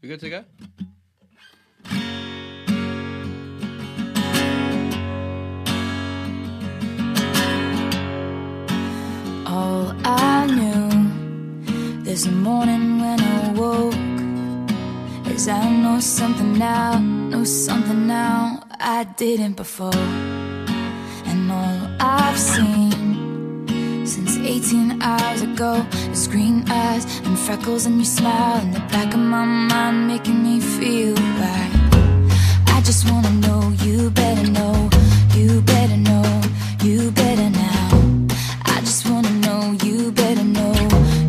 We good to go? All I knew this morning when I woke is I know something now, know something now I didn't before. And all go. It's green eyes and freckles and your smile In the back of my mind making me feel like I just wanna know, you better know You better know, you better now. I just wanna know, you better know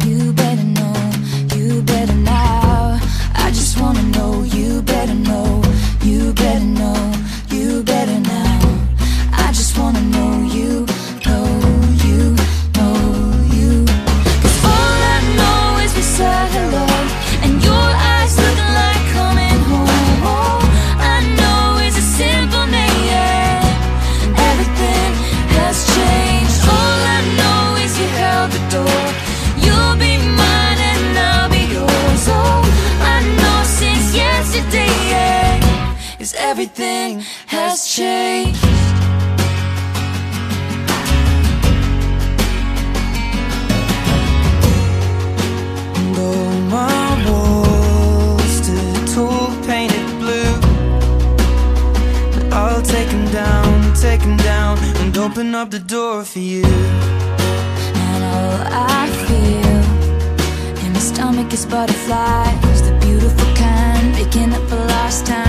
You better know, you better now. I just wanna know, you Is everything has changed. My walls tall painted blue. I'll take them down, take them down And open up the door for you. And all I feel stomach is butterflies, the beautiful kind, picking up time.